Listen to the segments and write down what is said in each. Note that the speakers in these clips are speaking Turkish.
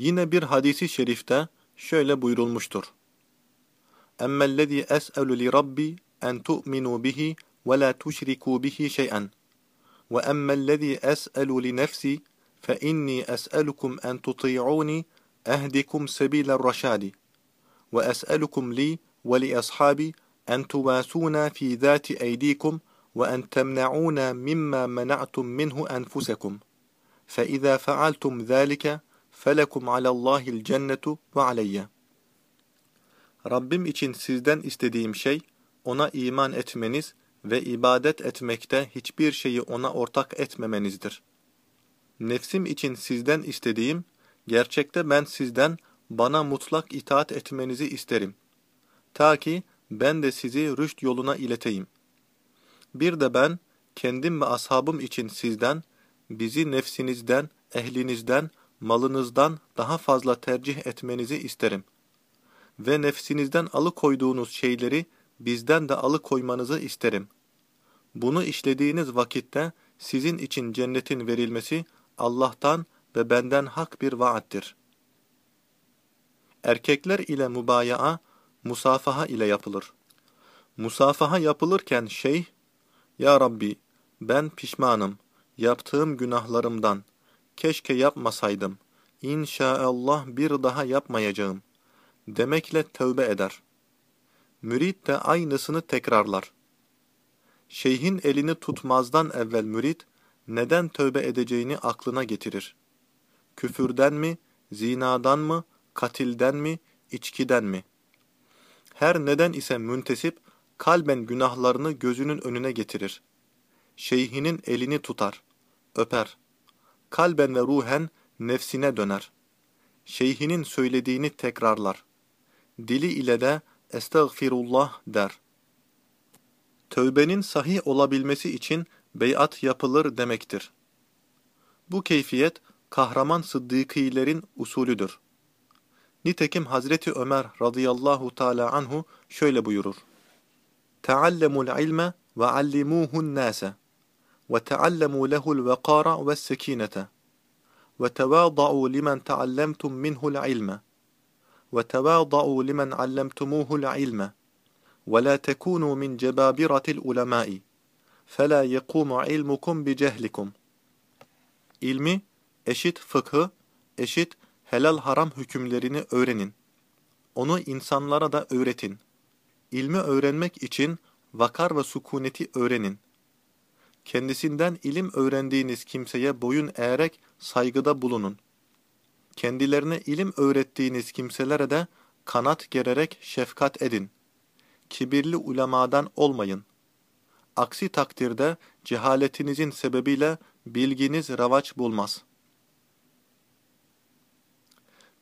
Yine bir hadisi şerifte şöyle buyurulmuştur. اَمَّا الَّذ۪ي أَسْأَلُ لِرَبِّي أَنْ تُؤْمِنُوا بِهِ وَلَا تُشْرِكُوا بِهِ شَيْئًا وَأَمَّا الَّذ۪ي أَسْأَلُ لِنَفْسِي فَإِنِّي أَسْأَلُكُمْ أَنْ تُطِيعُونِي أَهْدِكُمْ سَبِيلَ الرَّشَادِ وَأَسْأَلُكُمْ لِي وَلِأَصْحَابِي أَنْ تُوَاسُونَا فِي ذَاتِ أَيْدِيكُمْ وَأَنْ تَمْنَعُونَا مِمَّا مَنَعْتُمْ مِنْهُ أَنْفُسَكُمْ فَإِذَا فَعَلْتُمْ ذَلِكَ felekum alallahil cennetu ve aleyye. Rabbim için sizden istediğim şey, ona iman etmeniz ve ibadet etmekte hiçbir şeyi ona ortak etmemenizdir. Nefsim için sizden istediğim, gerçekte ben sizden bana mutlak itaat etmenizi isterim. Ta ki ben de sizi rüşt yoluna ileteyim. Bir de ben, kendim ve ashabım için sizden, bizi nefsinizden, ehlinizden, malınızdan daha fazla tercih etmenizi isterim. Ve nefsinizden alıkoyduğunuz şeyleri bizden de alıkoymanızı isterim. Bunu işlediğiniz vakitte sizin için cennetin verilmesi Allah'tan ve benden hak bir vaattir. Erkekler ile mübayaa, musafaha ile yapılır. Musafaha yapılırken şeyh, Ya Rabbi, ben pişmanım, yaptığım günahlarımdan, keşke yapmasaydım, İnşaallah bir daha yapmayacağım, demekle tövbe eder. Mürit de aynısını tekrarlar. Şeyhin elini tutmazdan evvel mürit, neden tövbe edeceğini aklına getirir. Küfürden mi, zinadan mı, katilden mi, içkiden mi? Her neden ise müntesip, kalben günahlarını gözünün önüne getirir. Şeyhinin elini tutar, öper. Kalben ve ruhen nefsine döner. Şeyhinin söylediğini tekrarlar. Dili ile de estağfirullah der. Tövbenin sahih olabilmesi için beyat yapılır demektir. Bu keyfiyet kahraman sıddıkilerin usulüdür. Nitekim Hazreti Ömer radıyallahu teala anhu şöyle buyurur. Teallemul ilme ve allimuhun nase ve teallemû lehul vekara ve sekinete ve tevâda'û limen teallemtum minhul ilme ve tevâda'û limen allemtumuhul ilme ve la tekûnû min cebâbiratil ulemâi فَلَا يَقُومُ عِلْمُكُمْ بِجَهْلِكُمْ İlmi, eşit fıkhı, eşit helal haram hükümlerini öğrenin. Onu insanlara da öğretin. İlmi öğrenmek için vakar ve sukuneti öğrenin. Kendisinden ilim öğrendiğiniz kimseye boyun eğerek saygıda bulunun. Kendilerine ilim öğrettiğiniz kimselere de kanat gererek şefkat edin. Kibirli ulemadan olmayın. Aksi takdirde cehaletinizin sebebiyle bilginiz ravaç bulmaz.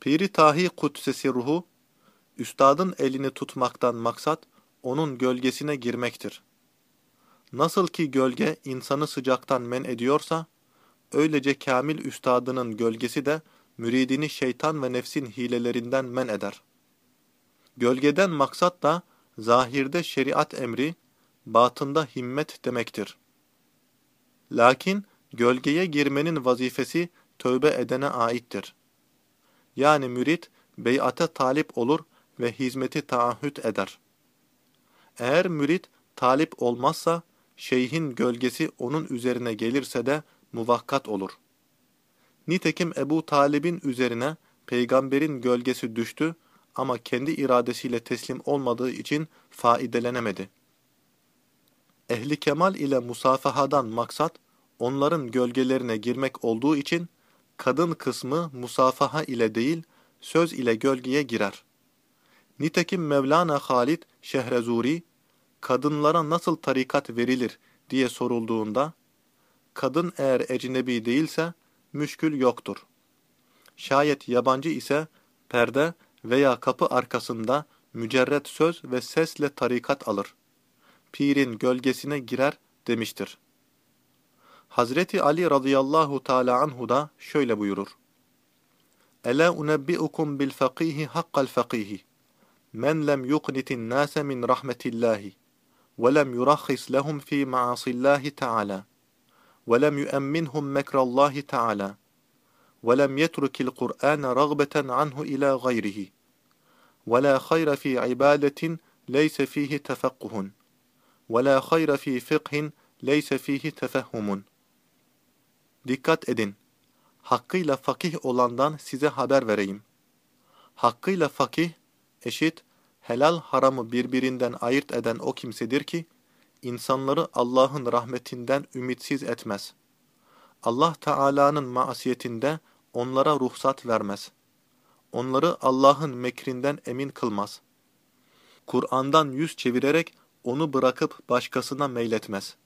Piri Tahi Kudsesi ruhu, üstadın elini tutmaktan maksat, onun gölgesine girmektir. Nasıl ki gölge insanı sıcaktan men ediyorsa, öylece kamil üstadının gölgesi de müridini şeytan ve nefsin hilelerinden men eder. Gölgeden maksat da zahirde şeriat emri, batında himmet demektir. Lakin gölgeye girmenin vazifesi tövbe edene aittir. Yani mürit beyate talip olur ve hizmeti taahhüt eder. Eğer mürit talip olmazsa, şeyhin gölgesi onun üzerine gelirse de muvakkat olur. Nitekim Ebu Talib'in üzerine peygamberin gölgesi düştü ama kendi iradesiyle teslim olmadığı için faidelenemedi. Ehli kemal ile musafahadan maksat, onların gölgelerine girmek olduğu için, kadın kısmı musafaha ile değil, söz ile gölgeye girer. Nitekim Mevlana Halid Şehrezuri, kadınlara nasıl tarikat verilir diye sorulduğunda, kadın eğer ecnebi değilse, müşkül yoktur. Şayet yabancı ise, perde veya kapı arkasında mücerret söz ve sesle tarikat alır pirin gölgesine girer demiştir. Hazreti Ali radıyallahu teala anhu da şöyle buyurur. Ela unebbiukum bil fakihi hakkal fakihi. Men lem yuqnitin nase min rahmetillahi ولم يرخص لهم في معاصي الله تعالى ولم يؤمنهم مكر الله تعالى ولم يترك القرآن رغبة عنه إلى غيره ولا خير في عبادة ليس فيه تفقه ولا خير في فقه ليس فيه تفهم Dikkat edin. Hakkıyla fakih olandan size haber vereyim. Hakkıyla fakih eşit helal haramı birbirinden ayırt eden o kimsedir ki, insanları Allah'ın rahmetinden ümitsiz etmez. Allah Teala'nın maasiyetinde onlara ruhsat vermez. Onları Allah'ın mekrinden emin kılmaz. Kur'an'dan yüz çevirerek onu bırakıp başkasına meyletmez.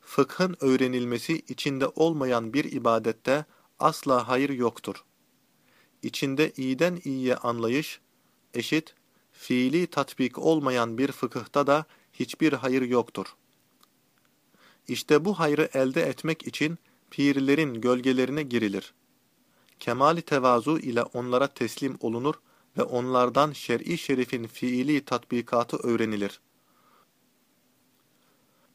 Fıkhın öğrenilmesi içinde olmayan bir ibadette asla hayır yoktur. İçinde iyiden iyiye anlayış, eşit, fiili tatbik olmayan bir fıkıhta da hiçbir hayır yoktur. İşte bu hayrı elde etmek için pirlerin gölgelerine girilir. Kemali tevazu ile onlara teslim olunur ve onlardan şer'i şerifin fiili tatbikatı öğrenilir.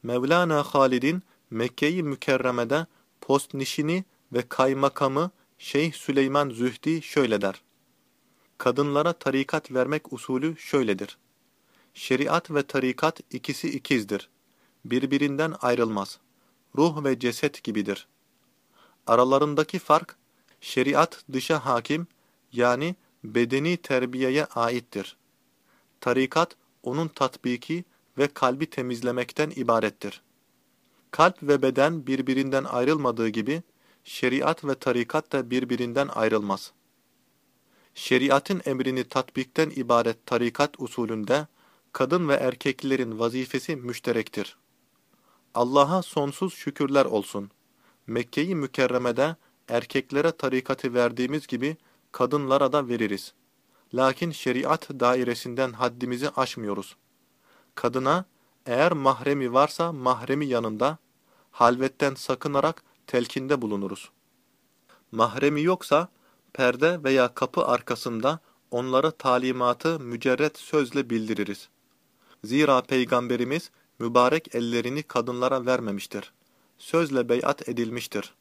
Mevlana Halid'in Mekke-i Mükerreme'de postnişini ve kaymakamı Şeyh Süleyman Zühdi şöyle der. Kadınlara tarikat vermek usulü şöyledir. Şeriat ve tarikat ikisi ikizdir. Birbirinden ayrılmaz. Ruh ve ceset gibidir. Aralarındaki fark, şeriat dışa hakim, yani bedeni terbiyeye aittir. Tarikat, onun tatbiki ve kalbi temizlemekten ibarettir. Kalp ve beden birbirinden ayrılmadığı gibi, şeriat ve tarikat da birbirinden ayrılmaz. Şeriatın emrini tatbikten ibaret tarikat usulünde, kadın ve erkeklerin vazifesi müşterektir. Allah'a sonsuz şükürler olsun. Mekke-i Mükerreme'de erkeklere tarikatı verdiğimiz gibi kadınlara da veririz. Lakin şeriat dairesinden haddimizi aşmıyoruz. Kadına eğer mahremi varsa mahremi yanında, halvetten sakınarak telkinde bulunuruz. Mahremi yoksa perde veya kapı arkasında onlara talimatı mücerret sözle bildiririz. Zira Peygamberimiz mübarek ellerini kadınlara vermemiştir. Sözle beyat edilmiştir.